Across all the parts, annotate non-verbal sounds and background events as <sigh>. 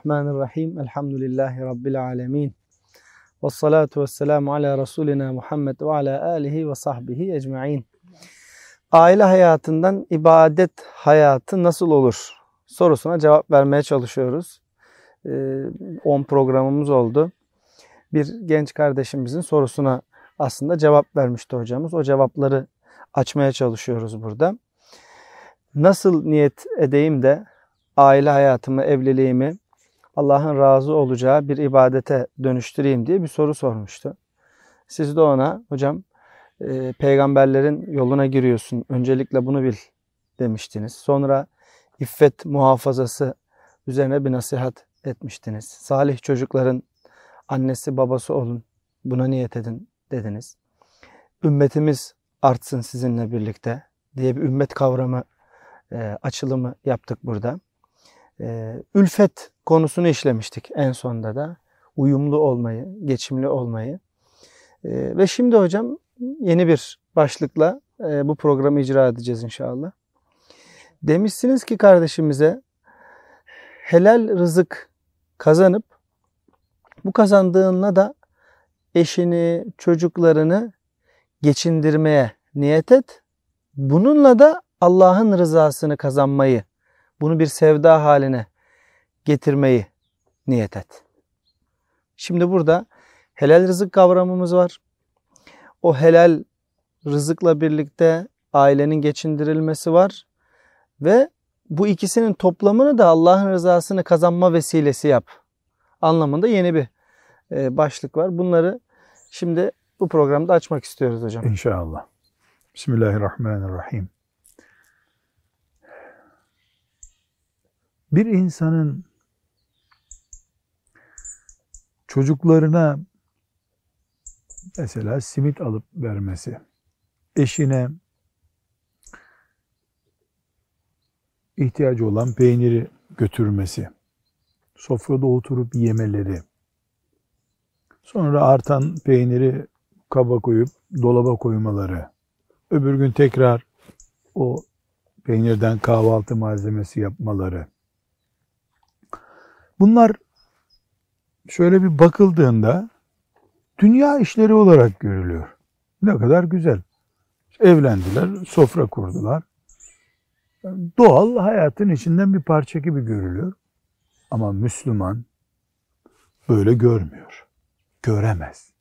Bismillahirrahmanirrahim. Elhamdülillahi Rabbil alemin. Ve salatu ve selamu ala Resulina Muhammed ve ala alihi ve sahbihi ecma'in. Aile hayatından ibadet hayatı nasıl olur? Sorusuna cevap vermeye çalışıyoruz. 10 programımız oldu. Bir genç kardeşimizin sorusuna aslında cevap vermişti hocamız. O cevapları açmaya çalışıyoruz burada. Nasıl niyet edeyim de aile hayatımı, evliliğimi Allah'ın razı olacağı bir ibadete dönüştüreyim diye bir soru sormuştu. Siz de ona hocam e, peygamberlerin yoluna giriyorsun. Öncelikle bunu bil demiştiniz. Sonra iffet muhafazası üzerine bir nasihat etmiştiniz. Salih çocukların annesi babası olun. Buna niyet edin dediniz. Ümmetimiz artsın sizinle birlikte diye bir ümmet kavramı e, açılımı yaptık burada. E, ülfet konusunu işlemiştik en sonda da. Uyumlu olmayı, geçimli olmayı. E, ve şimdi hocam yeni bir başlıkla e, bu programı icra edeceğiz inşallah. Demişsiniz ki kardeşimize helal rızık kazanıp bu kazandığınla da eşini, çocuklarını geçindirmeye niyet et. Bununla da Allah'ın rızasını kazanmayı, bunu bir sevda haline getirmeyi niyet et. Şimdi burada helal rızık kavramımız var. O helal rızıkla birlikte ailenin geçindirilmesi var ve bu ikisinin toplamını da Allah'ın rızasını kazanma vesilesi yap anlamında yeni bir e, başlık var. Bunları şimdi bu programda açmak istiyoruz hocam. İnşallah. Bismillahirrahmanirrahim. Bir insanın çocuklarına mesela simit alıp vermesi, eşine ihtiyacı olan peyniri götürmesi, sofrada oturup yemeleri, sonra artan peyniri kaba koyup dolaba koymaları, öbür gün tekrar o peynirden kahvaltı malzemesi yapmaları. Bunlar şöyle bir bakıldığında dünya işleri olarak görülüyor. Ne kadar güzel. Evlendiler, sofra kurdular. Doğal hayatın içinden bir parça gibi görülüyor. Ama Müslüman böyle görmüyor. Göremez.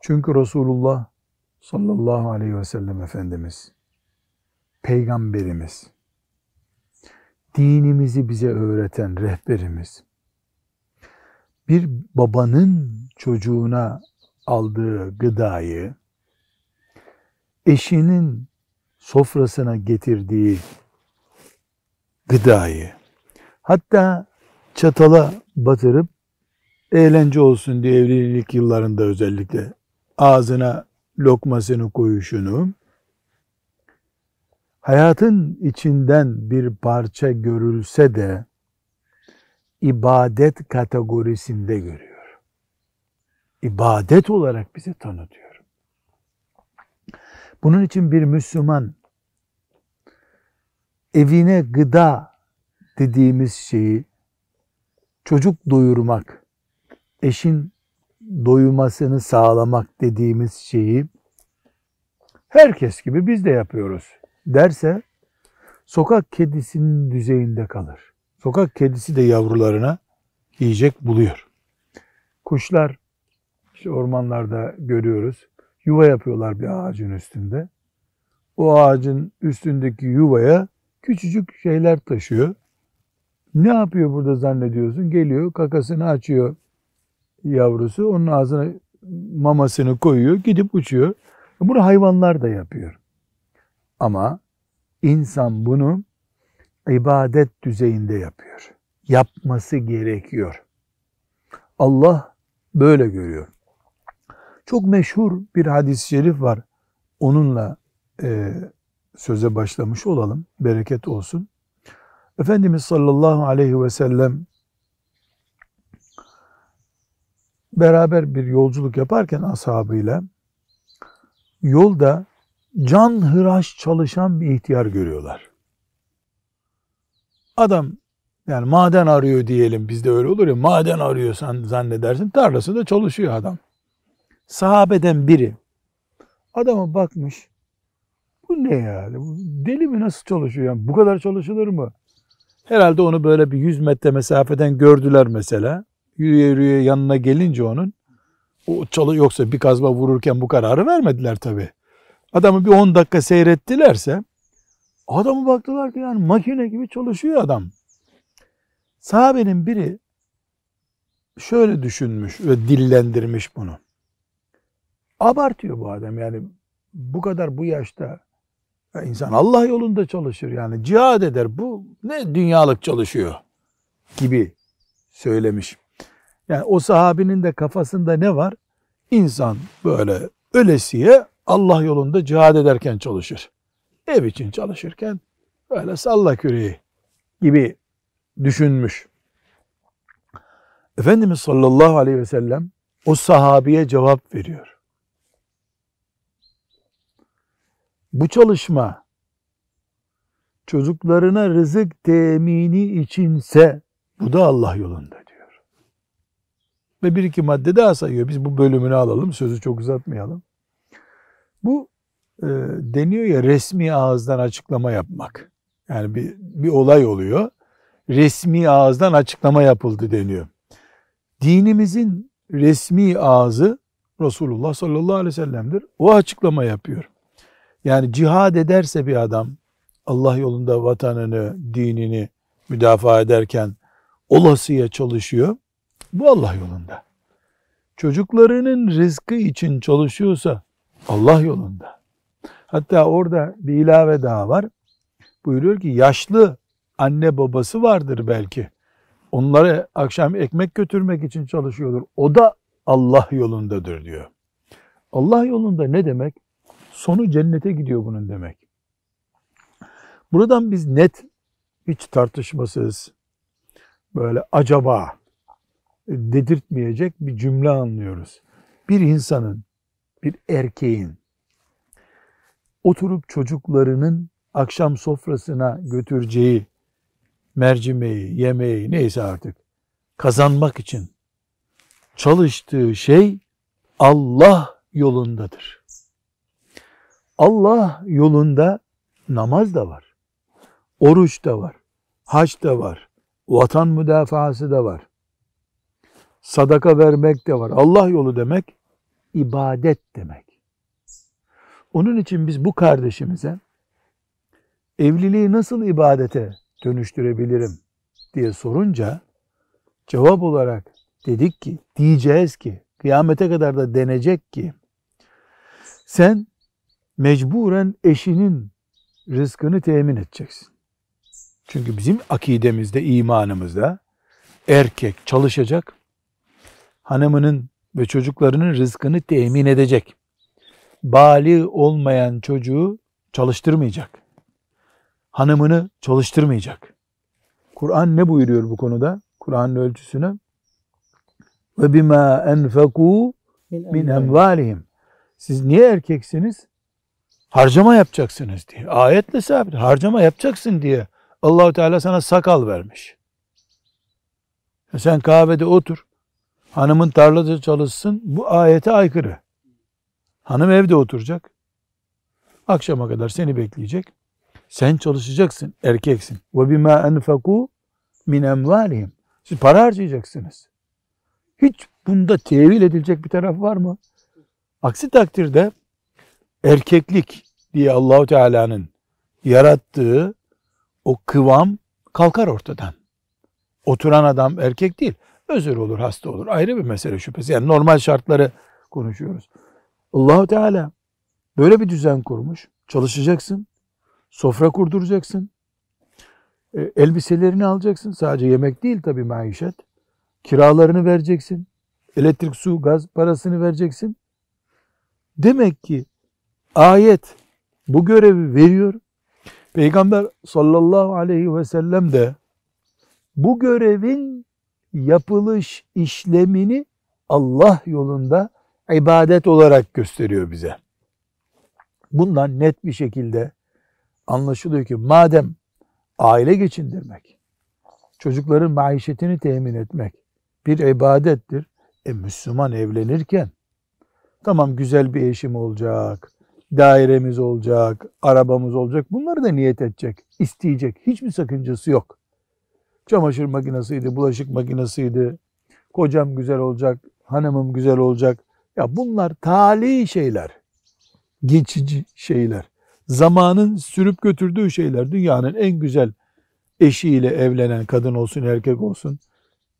Çünkü Resulullah sallallahu aleyhi ve sellem Efendimiz, Peygamberimiz, dinimizi bize öğreten rehberimiz, bir babanın çocuğuna aldığı gıdayı, eşinin sofrasına getirdiği gıdayı, hatta çatala batırıp eğlence olsun diye evlilik yıllarında özellikle ağzına lokmasını koyuşunu hayatın içinden bir parça görülse de ibadet kategorisinde görüyor. İbadet olarak bize tanıtıyor. Bunun için bir Müslüman evine gıda dediğimiz şeyi çocuk doyurmak, eşin doyumasını sağlamak dediğimiz şeyi herkes gibi biz de yapıyoruz derse sokak kedisinin düzeyinde kalır. Sokak kedisi de yavrularına yiyecek buluyor. Kuşlar işte ormanlarda görüyoruz. Yuva yapıyorlar bir ağacın üstünde. O ağacın üstündeki yuvaya küçücük şeyler taşıyor. Ne yapıyor burada zannediyorsun? Geliyor kakasını açıyor yavrusu. Onun ağzına mamasını koyuyor. Gidip uçuyor. Bunu hayvanlar da yapıyor. Ama insan bunu ibadet düzeyinde yapıyor. Yapması gerekiyor. Allah böyle görüyor. Çok meşhur bir hadis-i şerif var. Onunla e, söze başlamış olalım. Bereket olsun. Efendimiz sallallahu aleyhi ve sellem beraber bir yolculuk yaparken ashabıyla yolda can hıraş çalışan bir ihtiyar görüyorlar. Adam Yani maden arıyor diyelim bizde öyle olur ya maden arıyorsan zannedersin tarlasında çalışıyor adam. Sahabeden biri adama bakmış bu ne bu deli mi nasıl çalışıyor yani bu kadar çalışılır mı? Herhalde onu böyle bir 100 metre mesafeden gördüler mesela. Yürüye yürüye yanına gelince onun o çalı yoksa bir kazma vururken bu kararı vermediler tabi. Adamı bir 10 dakika seyrettilerse adamı baktılar ki yani makine gibi çalışıyor adam. Sahabenin biri şöyle düşünmüş ve dillendirmiş bunu. Abartıyor bu adam yani bu kadar bu yaşta ya insan Allah yolunda çalışır yani cihad eder bu ne dünyalık çalışıyor gibi söylemiş. Yani o sahabinin de kafasında ne var? İnsan böyle ölesiye Allah yolunda cihad ederken çalışır. Ev için çalışırken böyle salla küreği gibi düşünmüş. Efendimiz sallallahu aleyhi ve sellem o sahabiye cevap veriyor. Bu çalışma çocuklarına rızık temini içinse bu da Allah yolunda diyor. Ve bir iki madde daha sayıyor. Biz bu bölümünü alalım. Sözü çok uzatmayalım. Bu deniyor ya resmi ağızdan açıklama yapmak. Yani bir, bir olay oluyor. Resmi ağızdan açıklama yapıldı deniyor. Dinimizin resmi ağzı Resulullah sallallahu aleyhi ve sellem'dir. O açıklama yapıyor. Yani cihad ederse bir adam Allah yolunda vatanını, dinini müdafaa ederken olasıya çalışıyor. Bu Allah yolunda. Çocuklarının rızkı için çalışıyorsa Allah yolunda. Hatta orada bir ilave daha var. Buyuruyor ki yaşlı anne babası vardır belki. Onlara akşam ekmek götürmek için çalışıyordur. O da Allah yolundadır diyor. Allah yolunda ne demek? Sonu cennete gidiyor bunun demek. Buradan biz net, hiç tartışmasız, böyle acaba dedirtmeyecek bir cümle anlıyoruz. Bir insanın, bir erkeğin oturup çocuklarının akşam sofrasına götüreceği mercimeği, yemeği neyse artık kazanmak için çalıştığı şey Allah yolundadır. Allah yolunda namaz da var. Oruç da var. Hac da var. Vatan müdafaası da var. Sadaka vermek de var. Allah yolu demek ibadet demek. Onun için biz bu kardeşimize evliliği nasıl ibadete dönüştürebilirim diye sorunca cevap olarak dedik ki diyeceğiz ki kıyamete kadar da denecek ki sen mecburen eşinin rızkını temin edeceksin. Çünkü bizim akidemizde, imanımızda erkek çalışacak, hanımının ve çocuklarının rızkını temin edecek. Bali olmayan çocuğu çalıştırmayacak. Hanımını çalıştırmayacak. Kur'an ne buyuruyor bu konuda? Kur'an'ın ölçüsüne ve bima enfeku min emvalihim. Siz niye erkeksiniz? Harcama yapacaksınız diye. Ayetle sabit. Harcama yapacaksın diye Allahu Teala sana sakal vermiş. E sen kahvede otur. Hanımın tarlada çalışsın. Bu ayete aykırı. Hanım evde oturacak. Akşama kadar seni bekleyecek. Sen çalışacaksın, erkeksin. Ve bima enfaku min emvalihim. Siz para harcayacaksınız. Hiç bunda tevil edilecek bir taraf var mı? Aksi takdirde erkeklik diye Allahu Teala'nın yarattığı o kıvam kalkar ortadan. Oturan adam erkek değil. Özür olur, hasta olur. Ayrı bir mesele şüphesi. Yani normal şartları konuşuyoruz. Allahu Teala böyle bir düzen kurmuş. Çalışacaksın. Sofra kurduracaksın. E, elbiselerini alacaksın. Sadece yemek değil tabii maişet. Kiralarını vereceksin. Elektrik, su, gaz parasını vereceksin. Demek ki ayet bu görevi veriyor. Peygamber sallallahu aleyhi ve sellem de bu görevin yapılış işlemini Allah yolunda ibadet olarak gösteriyor bize. Bundan net bir şekilde anlaşılıyor ki madem aile geçindirmek, çocukların maişetini temin etmek bir ibadettir. E Müslüman evlenirken tamam güzel bir eşim olacak, dairemiz olacak, arabamız olacak. Bunları da niyet edecek, isteyecek. Hiçbir sakıncası yok. Çamaşır makinesiydi, bulaşık makinesiydi. Kocam güzel olacak, hanımım güzel olacak. Ya bunlar tali şeyler. Geçici şeyler. Zamanın sürüp götürdüğü şeyler. Dünyanın en güzel eşiyle evlenen kadın olsun, erkek olsun.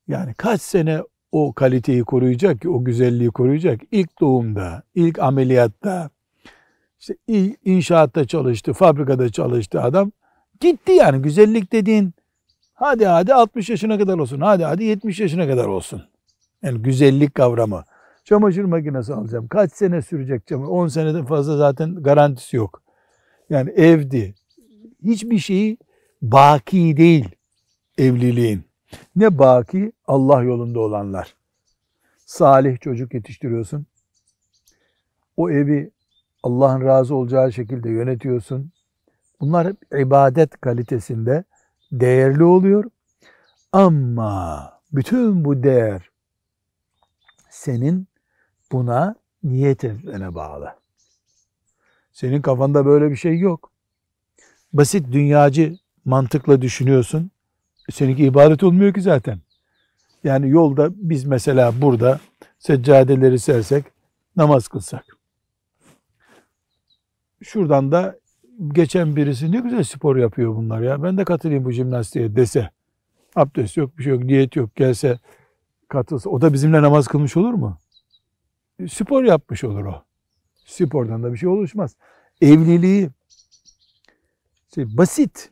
Yani kaç sene o kaliteyi koruyacak ki, o güzelliği koruyacak. İlk doğumda, ilk ameliyatta, işte inşaatta çalıştı, fabrikada çalıştı adam. Gitti yani güzellik dediğin hadi hadi 60 yaşına kadar olsun, hadi hadi 70 yaşına kadar olsun. Yani güzellik kavramı. Çamaşır makinesi alacağım. Kaç sene sürecek çamaşır? 10 seneden fazla zaten garantisi yok. Yani evdi. Hiçbir şeyi baki değil evliliğin. Ne baki? Allah yolunda olanlar. Salih çocuk yetiştiriyorsun. O evi Allah'ın razı olacağı şekilde yönetiyorsun. Bunlar ibadet kalitesinde değerli oluyor. Ama bütün bu değer senin buna niyet etmene bağlı. Senin kafanda böyle bir şey yok. Basit dünyacı mantıkla düşünüyorsun. Seninki ibadet olmuyor ki zaten. Yani yolda biz mesela burada seccadeleri sersek, namaz kılsak. Şuradan da geçen birisi ne güzel spor yapıyor bunlar ya. Ben de katılayım bu jimnastiğe dese. Abdest yok, bir şey yok, niyet yok. Gelse katılsa. O da bizimle namaz kılmış olur mu? Spor yapmış olur o. Spordan da bir şey oluşmaz. Evliliği işte basit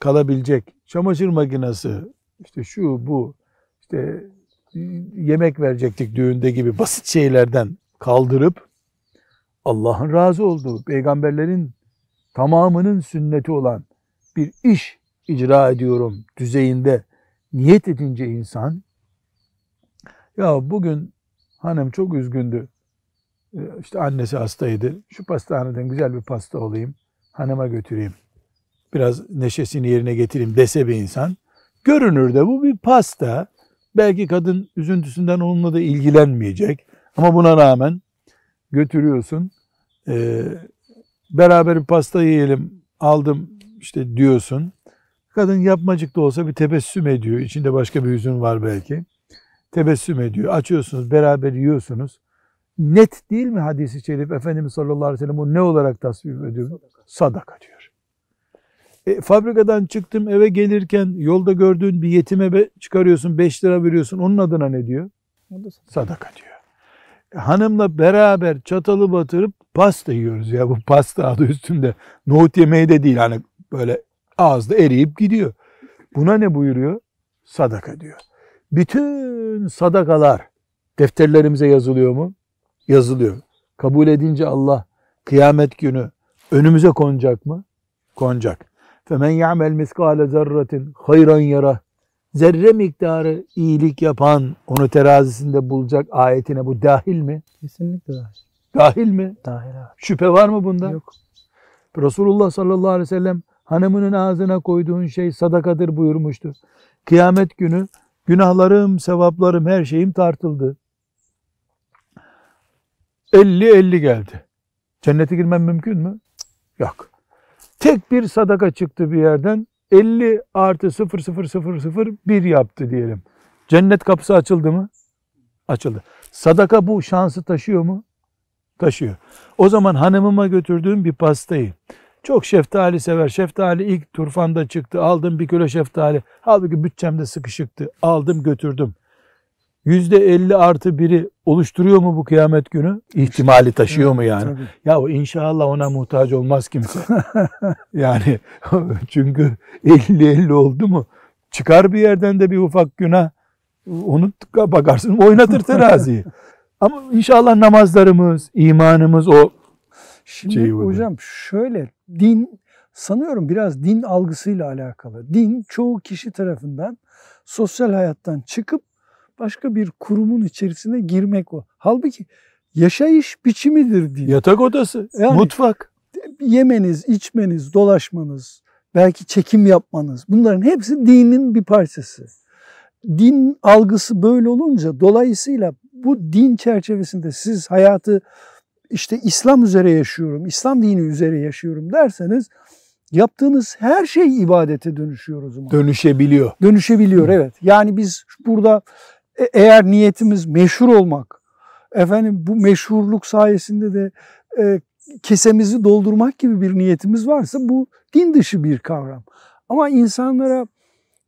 kalabilecek çamaşır makinesi, işte şu bu, işte yemek verecektik düğünde gibi basit şeylerden kaldırıp Allah'ın razı olduğu, peygamberlerin tamamının sünneti olan bir iş icra ediyorum düzeyinde niyet edince insan ya bugün hanım çok üzgündü. Ee, işte annesi hastaydı. Şu pastaneden güzel bir pasta olayım. Hanıma götüreyim. Biraz neşesini yerine getireyim dese bir insan. Görünürde bu bir pasta. Belki kadın üzüntüsünden onunla da ilgilenmeyecek. Ama buna rağmen götürüyorsun. Ee, beraber bir pasta yiyelim aldım işte diyorsun. Kadın yapmacık da olsa bir tebessüm ediyor. İçinde başka bir hüzün var belki. Tebessüm ediyor. Açıyorsunuz, beraber yiyorsunuz. Net değil mi hadisi şerif? Efendimiz sallallahu aleyhi ve sellem bu ne olarak tasvip ediyor? Sadaka, Sadaka diyor. E, fabrikadan çıktım eve gelirken yolda gördüğün bir yetime be, çıkarıyorsun 5 lira veriyorsun. Onun adına ne diyor? Sadaka diyor. E, hanımla beraber çatalı batırıp pasta yiyoruz ya. Bu pasta adı üstünde. Nohut yemeği de değil. Hani böyle ağızda eriyip gidiyor. Buna ne buyuruyor? Sadaka diyor. Bütün sadakalar defterlerimize yazılıyor mu? Yazılıyor. Kabul edince Allah kıyamet günü önümüze konacak mı? Konacak. Femen ya'mel miskale zerretin hayran yara. Zerre miktarı iyilik yapan onu terazisinde bulacak ayetine bu dahil mi? Kesinlikle dahil. Dahil mi? Dahil abi. Şüphe var mı bunda? Yok. Resulullah sallallahu aleyhi ve sellem hanımının ağzına koyduğun şey sadakadır buyurmuştu. Kıyamet günü günahlarım, sevaplarım, her şeyim tartıldı. 50-50 geldi. Cennete girmem mümkün mü? Yok. Tek bir sadaka çıktı bir yerden. 50 artı 0 0 0 0 1 yaptı diyelim. Cennet kapısı açıldı mı? Açıldı. Sadaka bu şansı taşıyor mu? Taşıyor. O zaman hanımıma götürdüğüm bir pastayı çok şeftali sever. Şeftali ilk turfanda çıktı. Aldım bir kilo şeftali. Halbuki bütçemde sıkışıktı. Aldım götürdüm. Yüzde elli artı biri oluşturuyor mu bu kıyamet günü? İhtimali taşıyor mu yani? Tabii. Ya o inşallah ona muhtaç olmaz kimse. <laughs> yani <laughs> çünkü 50-50 oldu mu çıkar bir yerden de bir ufak günah onu bakarsın oynatır teraziyi. <laughs> Ama inşallah namazlarımız, imanımız o Şimdi şeyi hocam şöyle din sanıyorum biraz din algısıyla alakalı. Din çoğu kişi tarafından sosyal hayattan çıkıp başka bir kurumun içerisine girmek o. Halbuki yaşayış biçimidir din. yatak odası, Yani- mutfak. Yemeniz, içmeniz, dolaşmanız, belki çekim yapmanız. Bunların hepsi dinin bir parçası. Din algısı böyle olunca dolayısıyla bu din çerçevesinde siz hayatı işte İslam üzere yaşıyorum, İslam dini üzere yaşıyorum derseniz yaptığınız her şey ibadete dönüşüyor o zaman. Dönüşebiliyor. Dönüşebiliyor evet. Yani biz burada e- eğer niyetimiz meşhur olmak, efendim bu meşhurluk sayesinde de e, kesemizi doldurmak gibi bir niyetimiz varsa bu din dışı bir kavram. Ama insanlara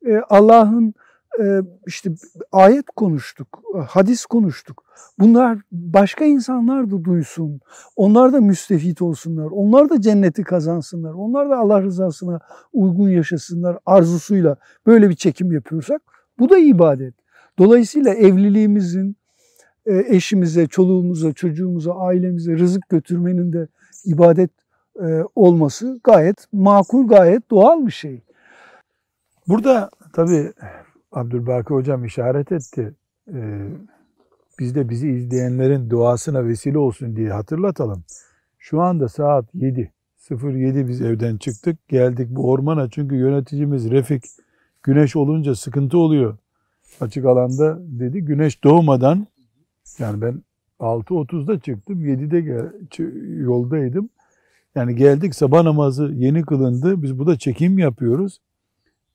e, Allah'ın işte ayet konuştuk, hadis konuştuk. Bunlar başka insanlar da duysun. Onlar da müstefit olsunlar. Onlar da cenneti kazansınlar. Onlar da Allah rızasına uygun yaşasınlar arzusuyla böyle bir çekim yapıyorsak bu da ibadet. Dolayısıyla evliliğimizin e, eşimize, çoluğumuza, çocuğumuza, ailemize rızık götürmenin de ibadet e, olması gayet makul, gayet doğal bir şey. Burada tabii Abdülbaki hocam işaret etti. Ee, biz de bizi izleyenlerin duasına vesile olsun diye hatırlatalım. Şu anda saat 7. 07 biz evden çıktık. Geldik bu ormana çünkü yöneticimiz Refik güneş olunca sıkıntı oluyor. Açık alanda dedi güneş doğmadan yani ben 6.30'da çıktım. 7'de gel, yoldaydım. Yani geldik sabah namazı yeni kılındı. Biz burada çekim yapıyoruz.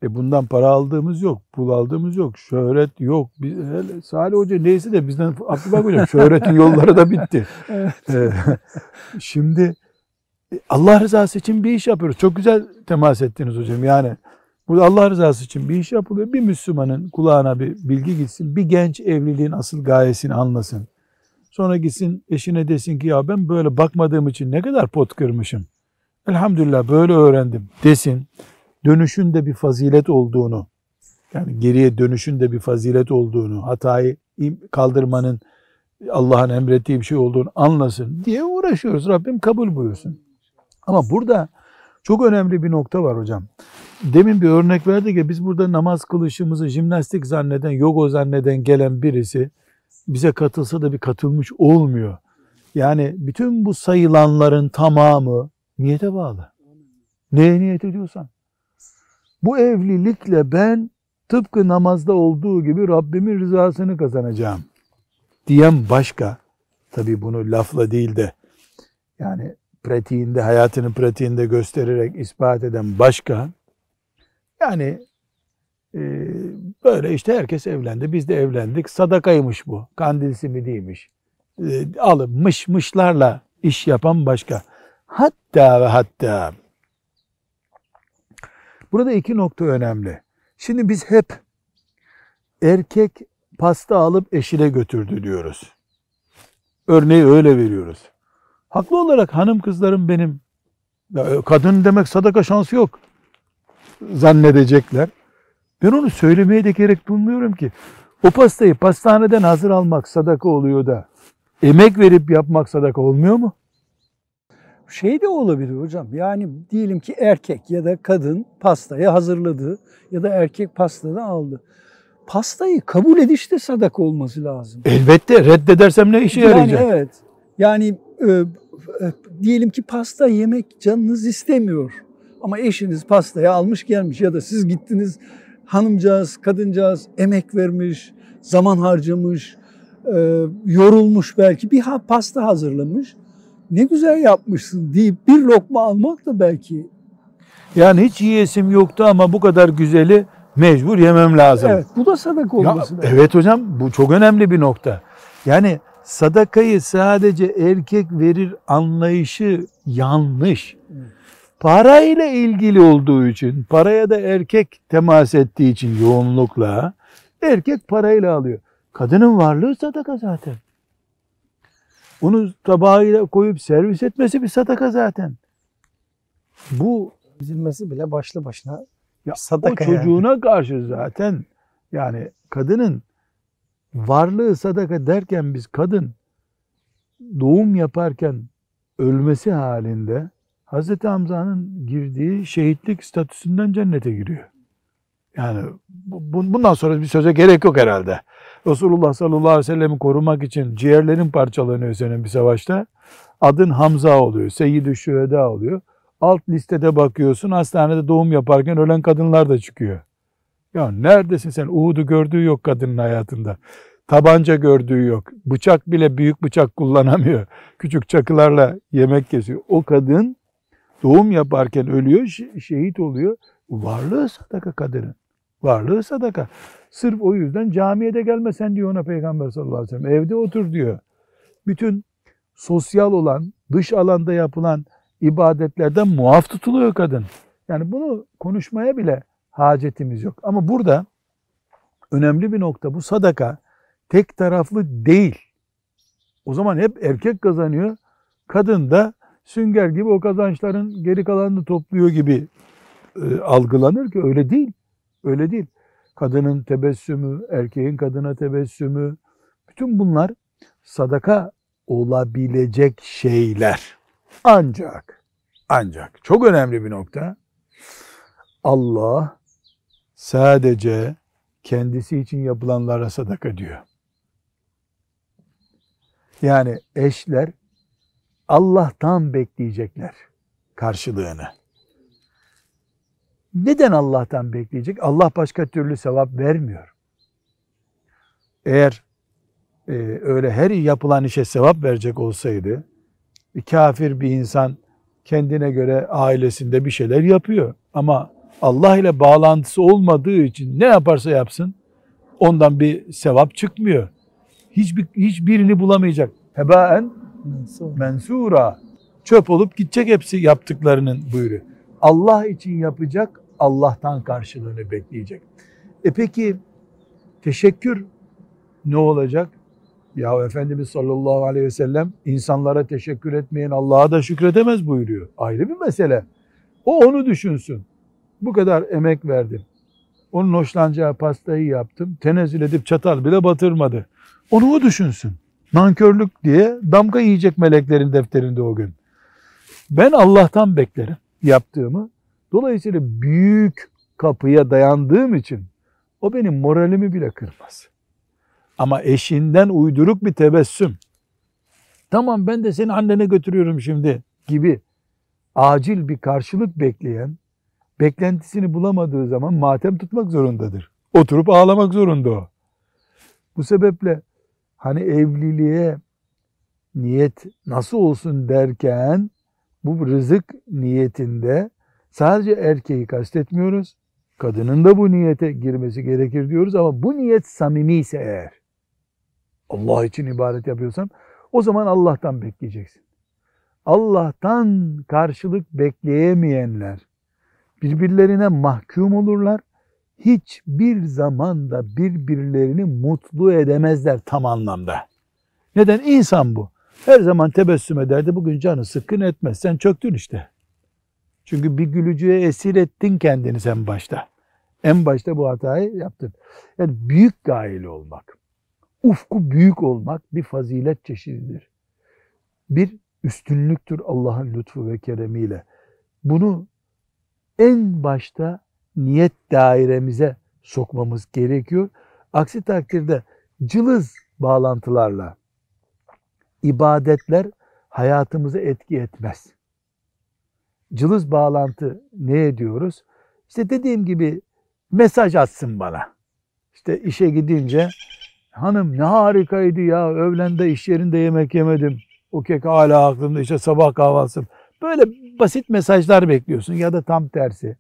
E bundan para aldığımız yok, pul aldığımız yok, şöhret yok. Biz, hele, Salih Hoca neyse de bizden Abdülbak Hocam <laughs> şöhretin yolları da bitti. Evet. E, şimdi Allah rızası için bir iş yapıyoruz. Çok güzel temas ettiniz hocam. Yani burada Allah rızası için bir iş yapılıyor. Bir Müslümanın kulağına bir bilgi gitsin. Bir genç evliliğin asıl gayesini anlasın. Sonra gitsin eşine desin ki ya ben böyle bakmadığım için ne kadar pot kırmışım. Elhamdülillah böyle öğrendim desin dönüşün de bir fazilet olduğunu, yani geriye dönüşün de bir fazilet olduğunu, hatayı kaldırmanın Allah'ın emrettiği bir şey olduğunu anlasın diye uğraşıyoruz. Rabbim kabul buyursun. Ama burada çok önemli bir nokta var hocam. Demin bir örnek verdik ya biz burada namaz kılışımızı jimnastik zanneden, yoga zanneden gelen birisi bize katılsa da bir katılmış olmuyor. Yani bütün bu sayılanların tamamı niyete bağlı. Neye niyet ediyorsan. Bu evlilikle ben tıpkı namazda olduğu gibi Rabbimin rızasını kazanacağım diyen başka. Tabii bunu lafla değil de yani pratiğinde, hayatının pratiğinde göstererek ispat eden başka. Yani e, böyle işte herkes evlendi. Biz de evlendik. Sadakaymış bu. Kandil simidiymiş. E, alıp mış mışlarla iş yapan başka. Hatta ve hatta Burada iki nokta önemli. Şimdi biz hep erkek pasta alıp eşine götürdü diyoruz. Örneği öyle veriyoruz. Haklı olarak hanım kızlarım benim ya kadın demek sadaka şansı yok zannedecekler. Ben onu söylemeye de gerek bulmuyorum ki. O pastayı pastaneden hazır almak sadaka oluyor da emek verip yapmak sadaka olmuyor mu? Şey de olabilir hocam. Yani diyelim ki erkek ya da kadın pastayı hazırladı ya da erkek pastadan aldı. Pastayı kabul ediş de sadaka olması lazım. Elbette reddedersem ne işe yani yarayacak? Evet. Yani e, e, diyelim ki pasta yemek canınız istemiyor. Ama eşiniz pastayı almış gelmiş ya da siz gittiniz hanımcağız, kadıncağız emek vermiş, zaman harcamış, e, yorulmuş belki bir ha- pasta hazırlamış. Ne güzel yapmışsın deyip bir lokma almak da belki Yani hiç yiyesim yoktu ama bu kadar güzeli mecbur yemem lazım. evet bu da sadaka Ya, olması lazım. evet hocam bu çok önemli bir nokta. Yani sadakayı sadece erkek verir anlayışı yanlış. Parayla ilgili olduğu için, paraya da erkek temas ettiği için yoğunlukla erkek parayla alıyor. Kadının varlığı sadaka zaten. Onu tabağıyla koyup servis etmesi bir sadaka zaten. Bu Üzülmesi bile başlı başına ya sadaka o yani. çocuğuna karşı zaten yani kadının varlığı sadaka derken biz kadın doğum yaparken ölmesi halinde Hazreti Hamza'nın girdiği şehitlik statüsünden cennete giriyor. Yani bu- bundan sonra bir söze gerek yok herhalde. Resulullah sallallahu aleyhi ve sellem'i korumak için ciğerlerin parçalanıyor senin bir savaşta. Adın Hamza oluyor, Seyyid-i Şüheda oluyor. Alt listede bakıyorsun hastanede doğum yaparken ölen kadınlar da çıkıyor. Ya neredesin sen? Uhud'u gördüğü yok kadının hayatında. Tabanca gördüğü yok. Bıçak bile büyük bıçak kullanamıyor. Küçük çakılarla yemek kesiyor. O kadın doğum yaparken ölüyor, şehit oluyor. Varlığı sadaka kadının. Varlığı sadaka. Sırf o yüzden camiye de gelmesen diyor ona Peygamber sallallahu aleyhi ve sellem. Evde otur diyor. Bütün sosyal olan, dış alanda yapılan ibadetlerden muaf tutuluyor kadın. Yani bunu konuşmaya bile hacetimiz yok. Ama burada önemli bir nokta bu sadaka tek taraflı değil. O zaman hep erkek kazanıyor. Kadın da sünger gibi o kazançların geri kalanını topluyor gibi e, algılanır ki öyle değil. Öyle değil. Kadının tebessümü, erkeğin kadına tebessümü, bütün bunlar sadaka olabilecek şeyler. Ancak, ancak çok önemli bir nokta. Allah sadece kendisi için yapılanlara sadaka diyor. Yani eşler Allah'tan bekleyecekler karşılığını. Neden Allah'tan bekleyecek? Allah başka türlü sevap vermiyor. Eğer e, öyle her yapılan işe sevap verecek olsaydı, bir kafir bir insan kendine göre ailesinde bir şeyler yapıyor. Ama Allah ile bağlantısı olmadığı için ne yaparsa yapsın ondan bir sevap çıkmıyor. Hiçbir, hiçbirini bulamayacak. Hebaen mensura. Çöp olup gidecek hepsi yaptıklarının buyuruyor. Allah için yapacak, Allah'tan karşılığını bekleyecek. E peki teşekkür ne olacak? Ya Efendimiz sallallahu aleyhi ve sellem insanlara teşekkür etmeyen Allah'a da şükredemez buyuruyor. Ayrı bir mesele. O onu düşünsün. Bu kadar emek verdim. Onun hoşlanacağı pastayı yaptım. Tenezzül edip çatal bile batırmadı. Onu o düşünsün. Nankörlük diye damga yiyecek meleklerin defterinde o gün. Ben Allah'tan beklerim yaptığımı. Dolayısıyla büyük kapıya dayandığım için o benim moralimi bile kırmaz. Ama eşinden uyduruk bir tebessüm. Tamam ben de seni annene götürüyorum şimdi gibi acil bir karşılık bekleyen, beklentisini bulamadığı zaman matem tutmak zorundadır. Oturup ağlamak zorunda o. Bu sebeple hani evliliğe niyet nasıl olsun derken bu rızık niyetinde sadece erkeği kastetmiyoruz. Kadının da bu niyete girmesi gerekir diyoruz ama bu niyet samimi ise eğer Allah için ibadet yapıyorsam o zaman Allah'tan bekleyeceksin. Allah'tan karşılık bekleyemeyenler birbirlerine mahkum olurlar. Hiçbir zamanda birbirlerini mutlu edemezler tam anlamda. Neden? İnsan bu. Her zaman tebessüm ederdi. Bugün canı sıkkın etmez. Sen çöktün işte. Çünkü bir gülücüye esir ettin kendini sen başta. En başta bu hatayı yaptın. Yani büyük gayeli olmak ufku büyük olmak bir fazilet çeşididir. Bir üstünlüktür Allah'ın lütfu ve keremiyle. Bunu en başta niyet dairemize sokmamız gerekiyor. Aksi takdirde cılız bağlantılarla ibadetler hayatımıza etki etmez. Cılız bağlantı ne ediyoruz? İşte dediğim gibi mesaj atsın bana. İşte işe gidince Hanım ne harikaydı ya. Öğlende iş yerinde yemek yemedim. O kek hala aklımda işte sabah kahvaltısı. Böyle basit mesajlar bekliyorsun ya da tam tersi.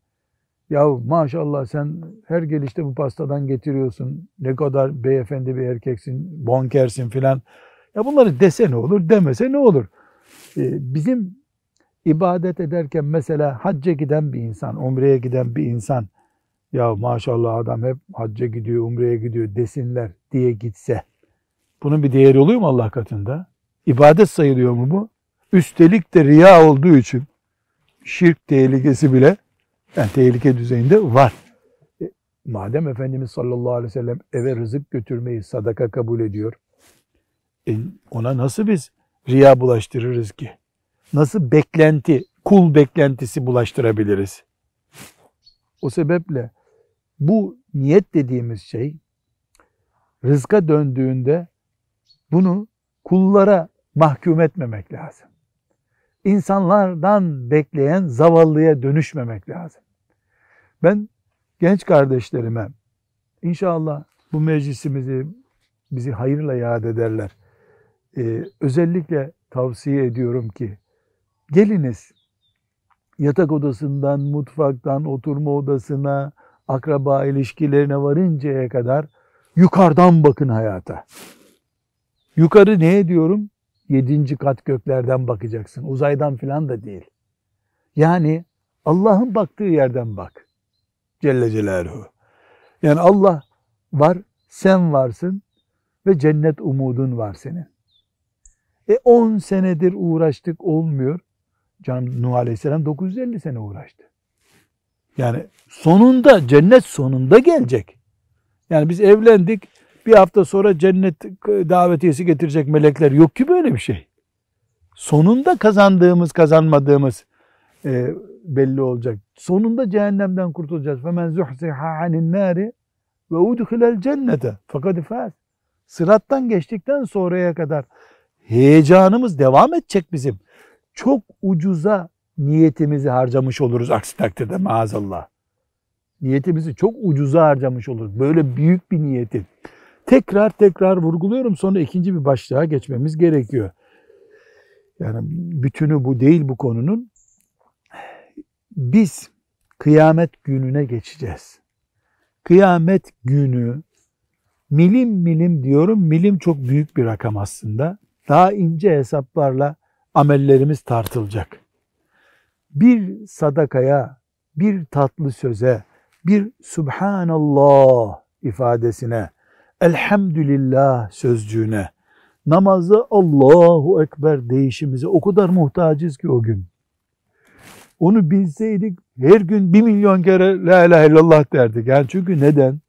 Ya maşallah sen her gelişte bu pastadan getiriyorsun. Ne kadar beyefendi bir erkeksin, bonkersin filan. Ya bunları dese ne olur, demese ne olur? Ee, bizim ibadet ederken mesela hacca giden bir insan, umreye giden bir insan ya maşallah adam hep hacca gidiyor, umreye gidiyor desinler diye gitse bunun bir değeri oluyor mu Allah katında? İbadet sayılıyor mu bu? Üstelik de riya olduğu için şirk tehlikesi bile yani tehlike düzeyinde var. E, madem Efendimiz sallallahu aleyhi ve sellem eve rızık götürmeyi sadaka kabul ediyor, e, ona nasıl biz riya bulaştırırız ki? Nasıl beklenti, kul beklentisi bulaştırabiliriz? O sebeple bu niyet dediğimiz şey rızka döndüğünde bunu kullara mahkum etmemek lazım. insanlardan bekleyen zavallıya dönüşmemek lazım. Ben genç kardeşlerime inşallah bu meclisimizi bizi hayırla yad ederler. Ee, özellikle tavsiye ediyorum ki geliniz yatak odasından, mutfaktan, oturma odasına, akraba ilişkilerine varıncaya kadar yukarıdan bakın hayata. Yukarı ne diyorum? Yedinci kat göklerden bakacaksın. Uzaydan filan da değil. Yani Allah'ın baktığı yerden bak. Celle Celaluhu. Yani Allah var, sen varsın ve cennet umudun var senin. E 10 senedir uğraştık olmuyor. Can Nuh Aleyhisselam 950 sene uğraştı. Yani sonunda cennet sonunda gelecek. Yani biz evlendik bir hafta sonra cennet davetiyesi getirecek melekler yok ki böyle bir şey. Sonunda kazandığımız kazanmadığımız e, belli olacak. Sonunda cehennemden kurtulacağız. Zuhziha anin nari ve udkhilel cennete fakat faz. Sırattan geçtikten sonraya kadar heyecanımız devam edecek bizim. Çok ucuza niyetimizi harcamış oluruz aksi takdirde maazallah. Niyetimizi çok ucuza harcamış oluruz. Böyle büyük bir niyeti. Tekrar tekrar vurguluyorum sonra ikinci bir başlığa geçmemiz gerekiyor. Yani bütünü bu değil bu konunun. Biz kıyamet gününe geçeceğiz. Kıyamet günü milim milim diyorum. Milim çok büyük bir rakam aslında. Daha ince hesaplarla amellerimiz tartılacak. Bir sadakaya, bir tatlı söze, bir Subhanallah ifadesine, Elhamdülillah sözcüğüne, namazı Allahu Ekber değişimize o kadar muhtacız ki o gün. Onu bilseydik her gün bir milyon kere la ilahe illallah derdik. Yani çünkü neden?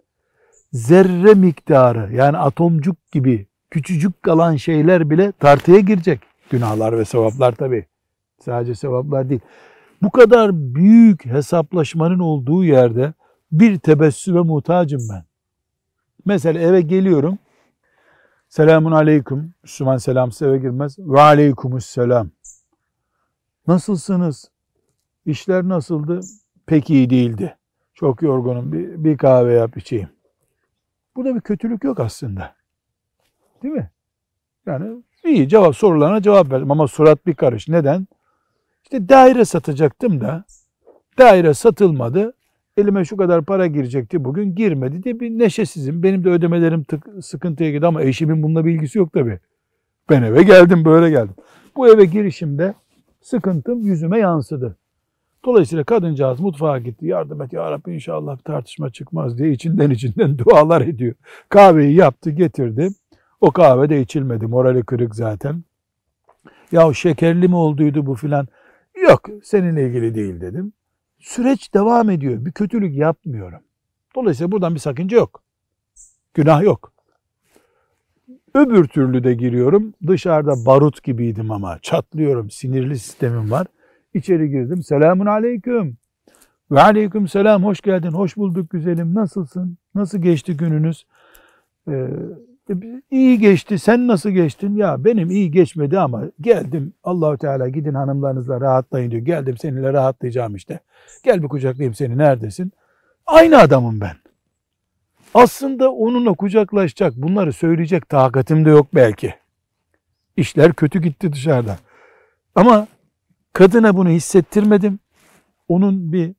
Zerre miktarı yani atomcuk gibi küçücük kalan şeyler bile tartıya girecek. Günahlar ve sevaplar tabi. Sadece sevaplar değil. Bu kadar büyük hesaplaşmanın olduğu yerde bir tebessüme muhtacım ben. Mesela eve geliyorum. Selamun aleyküm. Müslüman selam eve girmez. Ve aleykumus selam. Nasılsınız? İşler nasıldı? Pek iyi değildi. Çok yorgunum. Bir, bir kahve yap içeyim. Burada bir kötülük yok aslında. Değil mi? Yani iyi cevap sorularına cevap verdim ama surat bir karış. Neden? İşte daire satacaktım da daire satılmadı. Elime şu kadar para girecekti bugün girmedi diye bir neşesizim. Benim de ödemelerim tık, sıkıntıya girdi ama eşimin bununla bilgisi yok tabii. Ben eve geldim böyle geldim. Bu eve girişimde sıkıntım yüzüme yansıdı. Dolayısıyla kadıncağız mutfağa gitti. Yardım et ya Rabbi inşallah tartışma çıkmaz diye içinden içinden dualar ediyor. Kahveyi yaptı getirdi. O kahve de içilmedi. Morali kırık zaten. Ya şekerli mi olduydu bu filan? Yok seninle ilgili değil dedim. Süreç devam ediyor. Bir kötülük yapmıyorum. Dolayısıyla buradan bir sakınca yok. Günah yok. Öbür türlü de giriyorum. Dışarıda barut gibiydim ama çatlıyorum. Sinirli sistemim var. İçeri girdim. Selamun aleyküm. Ve aleyküm selam. Hoş geldin. Hoş bulduk güzelim. Nasılsın? Nasıl geçti gününüz? Ee, iyi geçti. Sen nasıl geçtin? Ya benim iyi geçmedi ama geldim. Allahu Teala gidin hanımlarınızla rahatlayın diyor. Geldim seninle rahatlayacağım işte. Gel bir kucaklayayım seni. Neredesin? Aynı adamım ben. Aslında onunla kucaklaşacak, bunları söyleyecek takatim de yok belki. İşler kötü gitti dışarıda. Ama kadına bunu hissettirmedim. Onun bir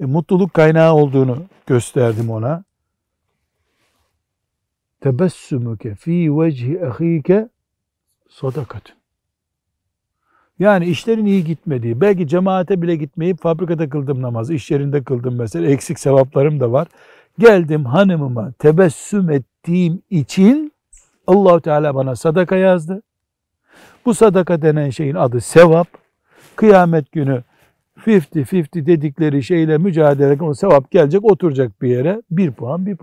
e, mutluluk kaynağı olduğunu gösterdim ona. Tebessümüke fi vecihi ahike sadakatun. Yani işlerin iyi gitmediği, belki cemaate bile gitmeyip fabrikada kıldım namazı, iş yerinde kıldım mesela, eksik sevaplarım da var. Geldim hanımıma tebessüm ettiğim için Allahu Teala bana sadaka yazdı. Bu sadaka denen şeyin adı sevap. Kıyamet günü 50-50 dedikleri şeyle mücadele o sevap gelecek oturacak bir yere. Bir puan bir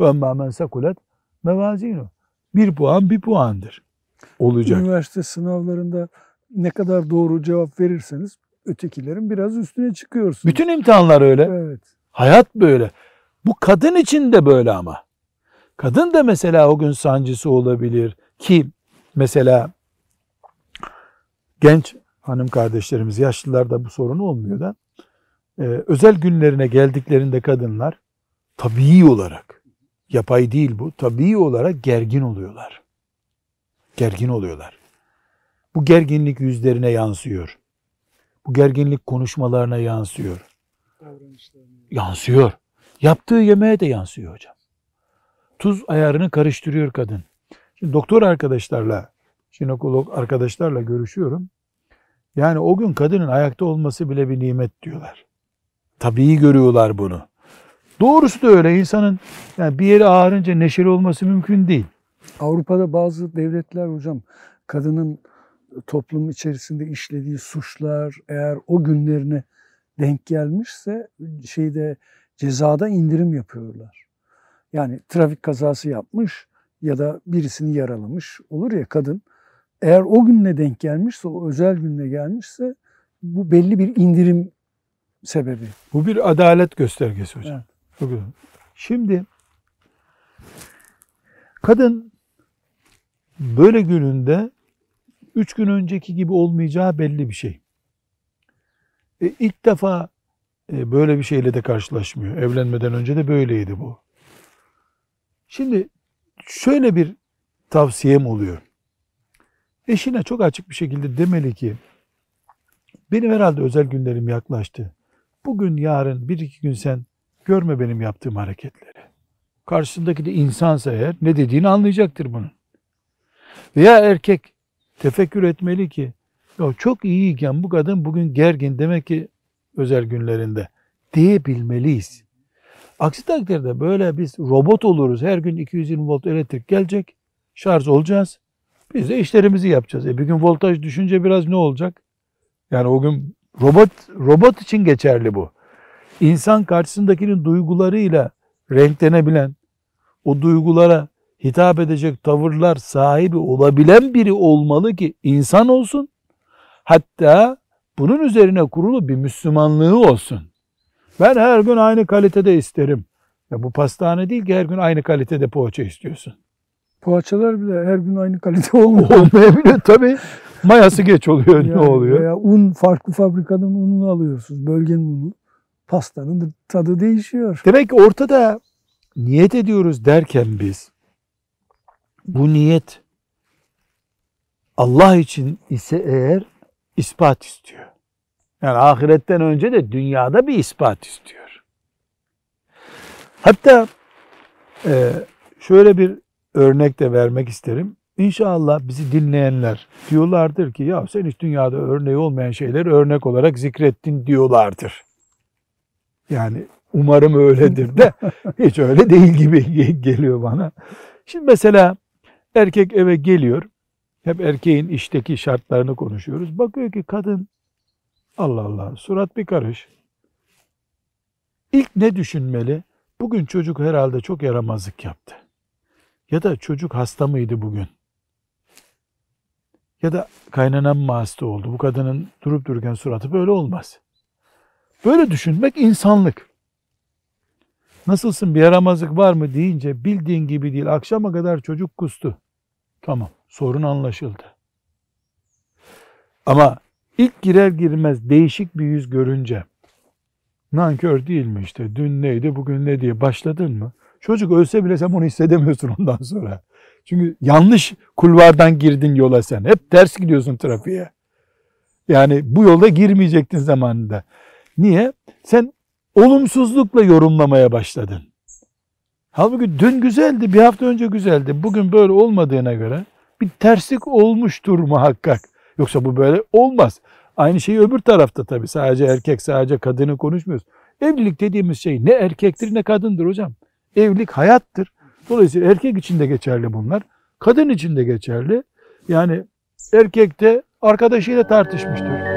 ve emmâ men sekulet mevazinu. Bir puan bir puandır. Olacak. Üniversite sınavlarında ne kadar doğru cevap verirseniz ötekilerin biraz üstüne çıkıyorsunuz. Bütün imtihanlar öyle. Evet. Hayat böyle. Bu kadın için de böyle ama. Kadın da mesela o gün sancısı olabilir ki mesela genç hanım kardeşlerimiz yaşlılarda bu sorun olmuyor da e, özel günlerine geldiklerinde kadınlar tabii olarak yapay değil bu, tabii olarak gergin oluyorlar. Gergin oluyorlar. Bu gerginlik yüzlerine yansıyor. Bu gerginlik konuşmalarına yansıyor. Yansıyor. Yaptığı yemeğe de yansıyor hocam. Tuz ayarını karıştırıyor kadın. Şimdi doktor arkadaşlarla, jinekolog arkadaşlarla görüşüyorum. Yani o gün kadının ayakta olması bile bir nimet diyorlar. Tabii görüyorlar bunu. Doğrusu da öyle. İnsanın yani bir yeri ağrınca neşeli olması mümkün değil. Avrupa'da bazı devletler hocam kadının toplum içerisinde işlediği suçlar eğer o günlerine denk gelmişse şeyde cezada indirim yapıyorlar. Yani trafik kazası yapmış ya da birisini yaralamış olur ya kadın. Eğer o gününe denk gelmişse, o özel gününe gelmişse bu belli bir indirim sebebi. Bu bir adalet göstergesi hocam. Evet. Şimdi kadın böyle gününde üç gün önceki gibi olmayacağı belli bir şey. E, ilk defa e, böyle bir şeyle de karşılaşmıyor. Evlenmeden önce de böyleydi bu. Şimdi şöyle bir tavsiyem oluyor. Eşine çok açık bir şekilde demeli ki benim herhalde özel günlerim yaklaştı. Bugün yarın bir iki gün sen görme benim yaptığım hareketleri. Karşısındaki de insansa eğer ne dediğini anlayacaktır bunun. Veya erkek tefekkür etmeli ki ya çok iyiyken bu kadın bugün gergin demek ki özel günlerinde diyebilmeliyiz. Aksi takdirde böyle biz robot oluruz. Her gün 220 volt elektrik gelecek. Şarj olacağız. Biz de işlerimizi yapacağız. E bir gün voltaj düşünce biraz ne olacak? Yani o gün robot robot için geçerli bu. İnsan karşısındakinin duygularıyla renklenebilen, o duygulara hitap edecek tavırlar sahibi olabilen biri olmalı ki insan olsun. Hatta bunun üzerine kurulu bir Müslümanlığı olsun. Ben her gün aynı kalitede isterim. Ya bu pastane değil ki her gün aynı kalitede poğaça istiyorsun. Poğaçalar bile her gün aynı kalite <laughs> olmuyor. Olmayabilir tabii. Mayası geç oluyor, ne Yani oluyor? Veya un farklı fabrikanın ununu alıyorsunuz. Bölgenin unu. Pastanın tadı değişiyor. Demek ki ortada niyet ediyoruz derken biz bu niyet Allah için ise eğer ispat istiyor. Yani ahiretten önce de dünyada bir ispat istiyor. Hatta e, şöyle bir örnek de vermek isterim. İnşallah bizi dinleyenler diyorlardır ki ya sen hiç dünyada örneği olmayan şeyleri örnek olarak zikrettin diyorlardır. Yani umarım öyledir de <laughs> hiç öyle değil gibi ge- geliyor bana. Şimdi mesela erkek eve geliyor. Hep erkeğin işteki şartlarını konuşuyoruz. Bakıyor ki kadın Allah Allah surat bir karış. İlk ne düşünmeli? Bugün çocuk herhalde çok yaramazlık yaptı. Ya da çocuk hasta mıydı bugün? Ya da kaynanam mı hasta oldu? Bu kadının durup dururken suratı böyle olmaz. Böyle düşünmek insanlık. Nasılsın bir yaramazlık var mı deyince bildiğin gibi değil. Akşama kadar çocuk kustu. Tamam sorun anlaşıldı. Ama ilk girer girmez değişik bir yüz görünce nankör değil mi işte dün neydi bugün ne diye başladın mı? Çocuk ölse bile sen onu hissedemiyorsun <laughs> ondan sonra. Çünkü yanlış kulvardan girdin yola sen. Hep ters gidiyorsun trafiğe. Yani bu yolda girmeyecektin zamanında. Niye? Sen olumsuzlukla yorumlamaya başladın. Halbuki dün güzeldi, bir hafta önce güzeldi. Bugün böyle olmadığına göre bir terslik olmuştur muhakkak. Yoksa bu böyle olmaz. Aynı şey öbür tarafta tabii. Sadece erkek, sadece kadını konuşmuyoruz. Evlilik dediğimiz şey ne erkektir ne kadındır hocam. Evlilik hayattır. Dolayısıyla erkek için de geçerli bunlar. Kadın için de geçerli. Yani erkek de arkadaşıyla tartışmıştır.